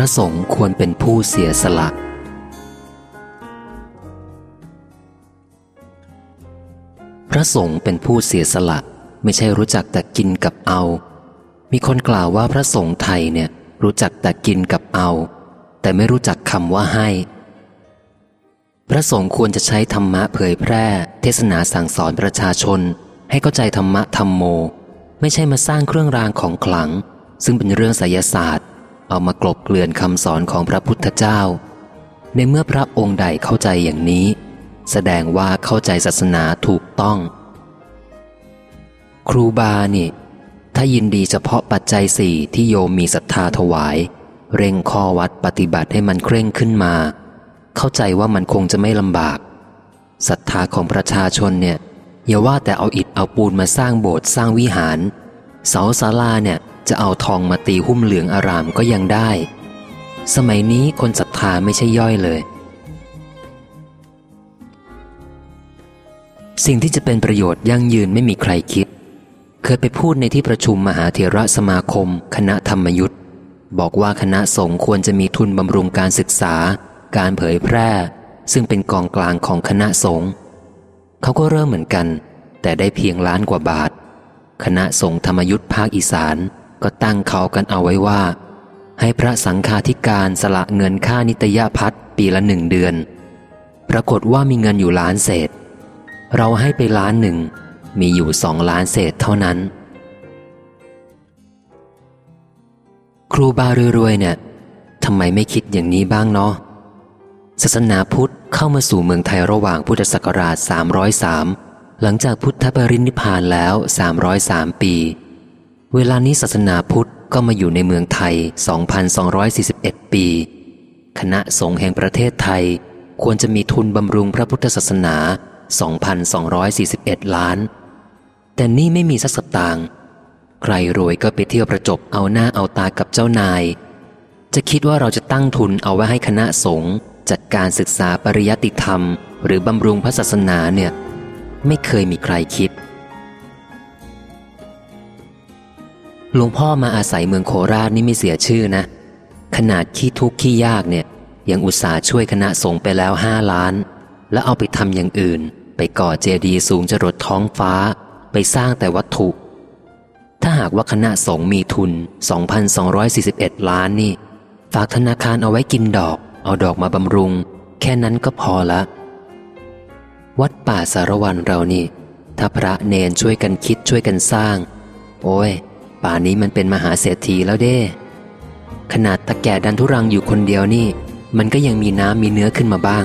ระสงฆ์ควรเป็นผู้เสียสละ พระสงฆ์เป็นผู้เสียสละ ไม่ใช่รู้จักแต่กินกับเอา มีคนกล่าวว่าพระสงฆ์ไทยเนี่ยรู้จักแต่กินกับเอา แต่ไม่รู้จักคำว่าให้ พระสงฆ์ควรจะใช้ธรรมะเผยแพร่ เทศนาสั่งสอนประชาชน ให้เข้าใจธรรมะธรรมโม ไม่ใช่มาสร้างเครื่องรางของขลัง ซึ่งเป็นเรื่องไสยศาสตร์ เอามากลบเกลื่อนคำสอนของพระพุทธเจ้า ในเมื่อพระองค์ใดเข้าใจอย่างนี้ แสดงว่าเข้าใจศาสนาถูกต้อง ครูบานี่ ถ้ายินดีเฉพาะปัจจัยสี่ที่โยมมีศรัทธาถวาย เร่งข้อวัดปฏิบัติให้มันเคร่งขึ้นมา เข้าใจว่ามันคงจะไม่ลำบากศรัทธาของประชาชนเนี่ยอย่าว่าแต่เอาอิฐเอาปูนมาสร้างโบสถ์สร้างวิหาร เสาศาลาเนี่ยจะเอาทองมาตีหุ้มเหลืองอารามก็ยังได้ สมัยนี้คนศรัทธาไม่ใช่ย่อยเลย สิ่งที่จะเป็นประโยชน์ยั่งยืนไม่มีใครคิด เคยไปพูดในที่ประชุมมหาเถระสมาคม คณะธรรมยุทธ์บอกว่าคณะสงฆ์ควรจะมีทุนบำรุงการศึกษา การเผยแพร่ ซึ่งเป็นกองกลางของคณะสงฆ์เขาก็เริ่มเหมือนกัน แต่ได้เพียงล้านกว่าบาท คณะสงฆ์ธรรมยุทธ์ภาคอีสานก็ตั้งเขากันเอาไว้ว่า ให้พระสังฆาธิการสละเงินค่านิตยพัฒปีละหนึ่งเดือน ปรากฏว่ามีเงินอยู่ล้านเศษ เราให้ไปล้านหนึ่ง มีอยู่สองล้านเศษเท่านั้น ครูบารวยๆเนี่ยทำไมไม่คิดอย่างนี้บ้างเนาะศาสนาพุทธเข้ามาสู่เมืองไทยระหว่างพุทธศักราช 303 หลังจากพุทธปรินิพานแล้ว 303 ปี เวลานี้ศาสนาพุทธก็มาอยู่ในเมืองไทย 2,241 ปี คณะสงฆ์แห่งประเทศไทย ควรจะมีทุนบำรุงพระพุทธศาสนา 2,241 ล้าน แต่นี่ไม่มีสักสตางค์ใครรวยก็ไปเที่ยวประจบเอาหน้าเอาตากับเจ้านาย จะคิดว่าเราจะตั้งทุนเอาไว้ให้คณะสงฆ์จัดการศึกษาปริยัติธรรม หรือบำรุงพระศาสนาเนี่ย ไม่เคยมีใครคิด หลวงพ่อมาอาศัยเมืองโคราชนี่ไม่เสียชื่อนะ ขนาดขี้ทุกข์ขี้ยากเนี่ย ยังอุตส่าห์ช่วยคณะสงฆ์ไปแล้วห้าล้าน แล้วเอาไปทำอย่างอื่น ไปก่อเจดีย์สูงจรดท้องฟ้า ไปสร้างแต่วัตถุ ถ้าหากว่าคณะสงฆ์มีทุน 2,241 ล้านนี่ ฝากธนาคารเอาไว้กินดอก เอาดอกมาบำรุง แค่นั้นก็พอละ วัดป่าสารวันเรานี่ ถ้าพระเนนช่วยกันคิดช่วยกันสร้าง โอ้ย ป่านี้มันเป็นมหาเศรษฐีแล้วเด้ ขนาดตะแก่ดันทุรังอยู่คนเดียวนี่ มันก็ยังมีน้ำมีเนื้อขึ้นมาบ้าง